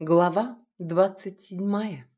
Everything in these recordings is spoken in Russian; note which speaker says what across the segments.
Speaker 1: Глава двадцать седьмая.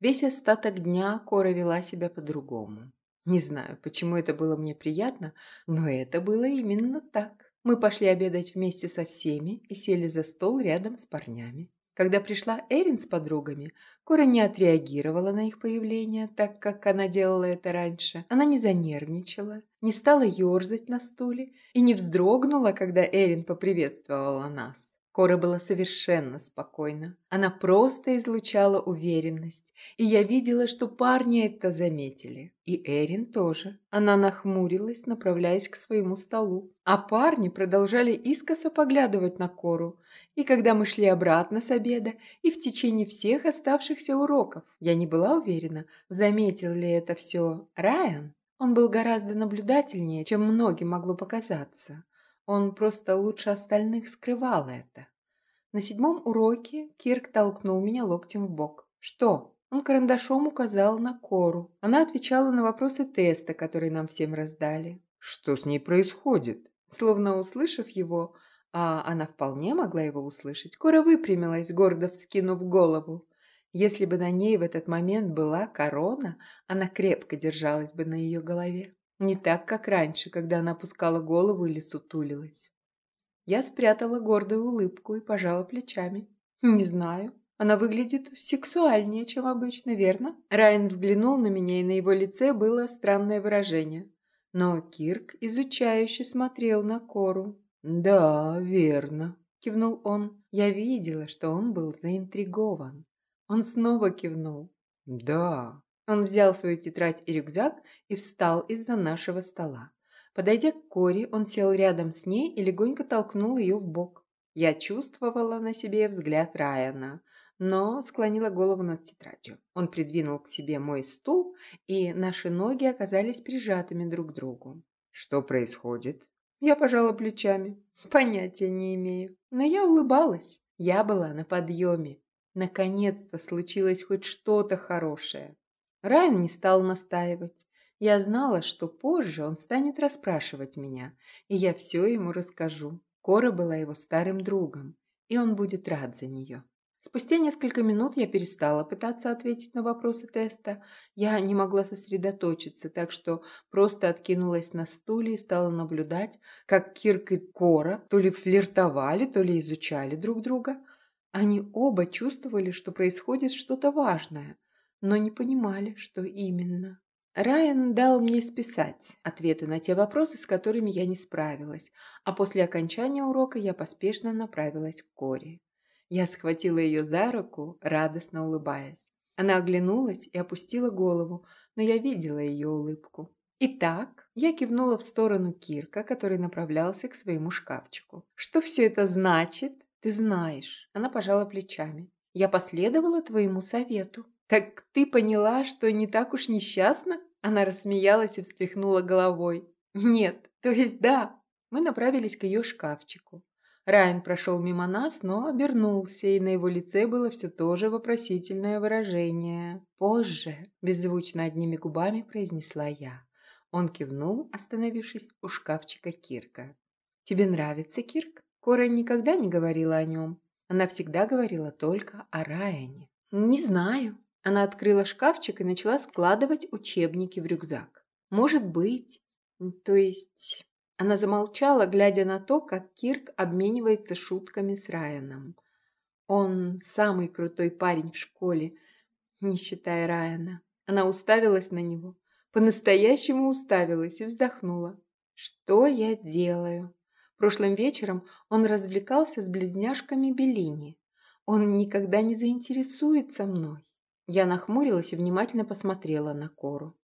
Speaker 1: Весь остаток дня Кора вела себя по-другому. Не знаю, почему это было мне приятно, но это было именно так. Мы пошли обедать вместе со всеми и сели за стол рядом с парнями. Когда пришла Эрин с подругами, Кора не отреагировала на их появление, так как она делала это раньше. Она не занервничала, не стала ерзать на стуле и не вздрогнула, когда Эрин поприветствовала нас. Кора была совершенно спокойна. Она просто излучала уверенность, и я видела, что парни это заметили. И Эрин тоже. Она нахмурилась, направляясь к своему столу. А парни продолжали искоса поглядывать на Кору. И когда мы шли обратно с обеда, и в течение всех оставшихся уроков, я не была уверена, заметил ли это все Райан. Он был гораздо наблюдательнее, чем многим могло показаться. Он просто лучше остальных скрывал это. На седьмом уроке Кирк толкнул меня локтем в бок. «Что?» Он карандашом указал на Кору. Она отвечала на вопросы теста, которые нам всем раздали.
Speaker 2: «Что с ней происходит?»
Speaker 1: Словно услышав его, а она вполне могла его услышать, Кора выпрямилась, гордо вскинув голову. Если бы на ней в этот момент была корона, она крепко держалась бы на ее голове. Не так, как раньше, когда она опускала голову или сутулилась. Я спрятала гордую улыбку и пожала плечами. «Не знаю. Она выглядит сексуальнее, чем обычно, верно?» Райан взглянул на меня, и на его лице было странное выражение. Но Кирк изучающе смотрел на Кору.
Speaker 2: «Да, верно», —
Speaker 1: кивнул он. Я видела, что он был заинтригован. Он снова кивнул.
Speaker 2: «Да».
Speaker 1: Он взял свою тетрадь и рюкзак и встал из-за нашего стола. Подойдя к Коре, он сел рядом с ней и легонько толкнул ее в бок. Я чувствовала на себе взгляд Райана, но склонила голову над тетрадью. Он придвинул к себе мой стул, и наши ноги оказались прижатыми друг к другу.
Speaker 2: «Что происходит?»
Speaker 1: Я пожала плечами. Понятия не имею. Но я улыбалась. Я была на подъеме. Наконец-то случилось хоть что-то хорошее. Райан не стал настаивать. Я знала, что позже он станет расспрашивать меня, и я все ему расскажу. Кора была его старым другом, и он будет рад за нее. Спустя несколько минут я перестала пытаться ответить на вопросы теста. Я не могла сосредоточиться, так что просто откинулась на стуле и стала наблюдать, как Кирк и Кора то ли флиртовали, то ли изучали друг друга. Они оба чувствовали, что происходит что-то важное, но не понимали, что именно. Райан дал мне списать ответы на те вопросы, с которыми я не справилась, а после окончания урока я поспешно направилась к Коре. Я схватила ее за руку, радостно улыбаясь. Она оглянулась и опустила голову, но я видела ее улыбку. Итак, я кивнула в сторону Кирка, который направлялся к своему шкафчику. «Что все это значит?» «Ты знаешь». Она пожала плечами. «Я последовала твоему совету». «Так ты поняла, что не так уж несчастна?» Она рассмеялась и встряхнула головой. «Нет, то есть да». Мы направились к ее шкафчику. Райан прошел мимо нас, но обернулся, и на его лице было все то же вопросительное выражение. «Позже», – беззвучно одними губами произнесла я. Он кивнул, остановившись у шкафчика Кирка. «Тебе нравится Кирк?» Кора никогда не говорила о нем. Она всегда говорила только о Райане. «Не знаю», она открыла шкафчик и начала складывать учебники в рюкзак. «Может быть. То есть...» Она замолчала, глядя на то, как Кирк обменивается шутками с Райаном. Он самый крутой парень в школе, не считая Райана. Она уставилась на него, по-настоящему уставилась и вздохнула. «Что я делаю?» Прошлым вечером он развлекался с близняшками Беллини. Он никогда не заинтересуется мной. Я нахмурилась и внимательно посмотрела на Кору.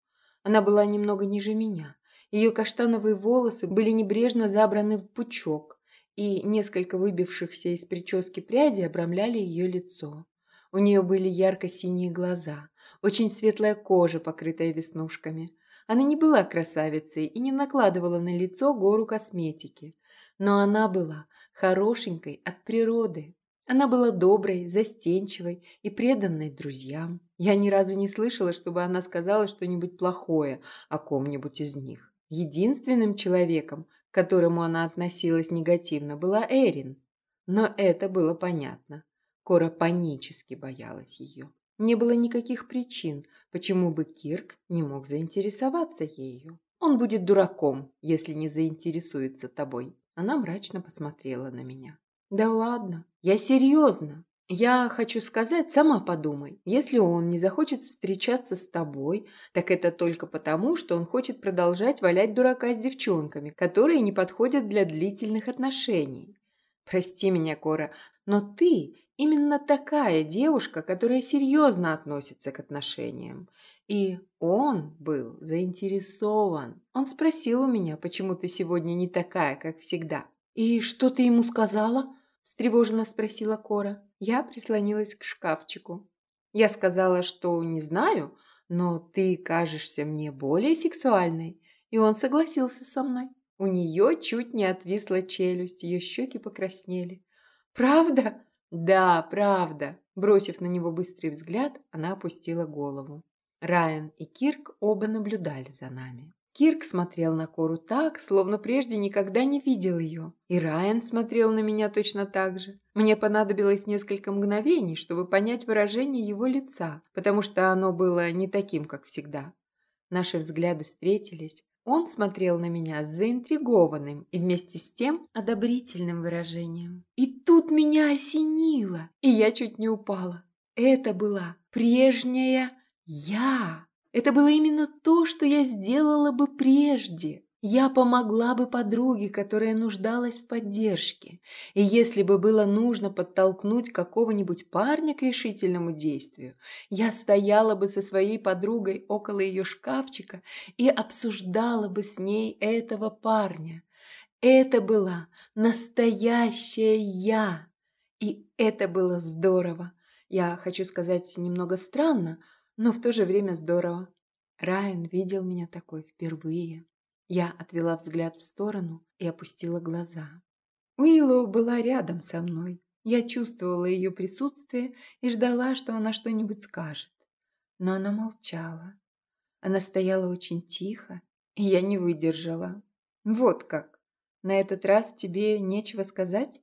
Speaker 1: Она была немного ниже меня. Ее каштановые волосы были небрежно забраны в пучок, и несколько выбившихся из прически пряди обрамляли ее лицо. У нее были ярко-синие глаза, очень светлая кожа, покрытая веснушками. Она не была красавицей и не накладывала на лицо гору косметики, но она была хорошенькой от природы. Она была доброй, застенчивой и преданной друзьям. Я ни разу не слышала, чтобы она сказала что-нибудь плохое о ком-нибудь из них. Единственным человеком, к которому она относилась негативно, была Эрин. Но это было понятно. Кора панически боялась ее. Не было никаких причин, почему бы Кирк не мог заинтересоваться ею. Он будет дураком, если не заинтересуется тобой. Она мрачно посмотрела на меня. Да ладно, я серьезно. Я хочу сказать, сама подумай, если он не захочет встречаться с тобой, так это только потому, что он хочет продолжать валять дурака с девчонками, которые не подходят для длительных отношений. Прости меня, Кора, но ты именно такая девушка, которая серьезно относится к отношениям. И он был заинтересован. Он спросил у меня, почему ты сегодня не такая, как всегда. «И что ты ему сказала?» – встревоженно спросила Кора. Я прислонилась к шкафчику. Я сказала, что не знаю, но ты кажешься мне более сексуальной. И он согласился со мной. У нее чуть не отвисла челюсть, ее щеки покраснели. «Правда?» «Да, правда». Бросив на него быстрый взгляд, она опустила голову. Райан и Кирк оба наблюдали за нами. Кирк смотрел на Кору так, словно прежде никогда не видел ее. И Райан смотрел на меня точно так же. Мне понадобилось несколько мгновений, чтобы понять выражение его лица, потому что оно было не таким, как всегда. Наши взгляды встретились. Он смотрел на меня с заинтригованным и вместе с тем одобрительным выражением. И тут меня осенило, и я чуть не упала. Это была прежняя я. Это было именно то, что я сделала бы прежде. Я помогла бы подруге, которая нуждалась в поддержке. И если бы было нужно подтолкнуть какого-нибудь парня к решительному действию, я стояла бы со своей подругой около ее шкафчика и обсуждала бы с ней этого парня. Это была настоящая я. И это было здорово. Я хочу сказать немного странно, но в то же время здорово. Райан видел меня такой впервые. Я отвела взгляд в сторону и опустила глаза. Уиллоу была рядом со мной. Я чувствовала ее присутствие и ждала, что она что-нибудь скажет. Но она молчала. Она стояла очень тихо, и я не выдержала. Вот как. На этот раз тебе нечего сказать?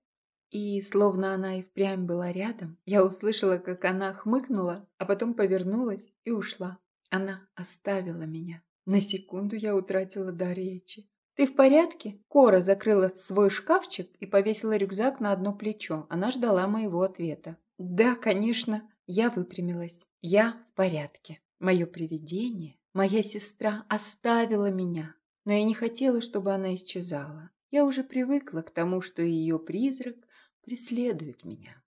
Speaker 1: И, словно она и впрямь была рядом, я услышала, как она хмыкнула, а потом повернулась и ушла. Она оставила меня. На секунду я утратила до речи. «Ты в порядке?» Кора закрыла свой шкафчик и повесила рюкзак на одно плечо. Она ждала моего ответа. «Да, конечно». Я выпрямилась. «Я в порядке. Мое привидение, моя сестра оставила меня. Но я не хотела, чтобы она исчезала. Я уже привыкла к тому, что ее призрак преследует меня.